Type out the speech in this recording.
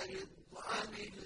وأعرض عن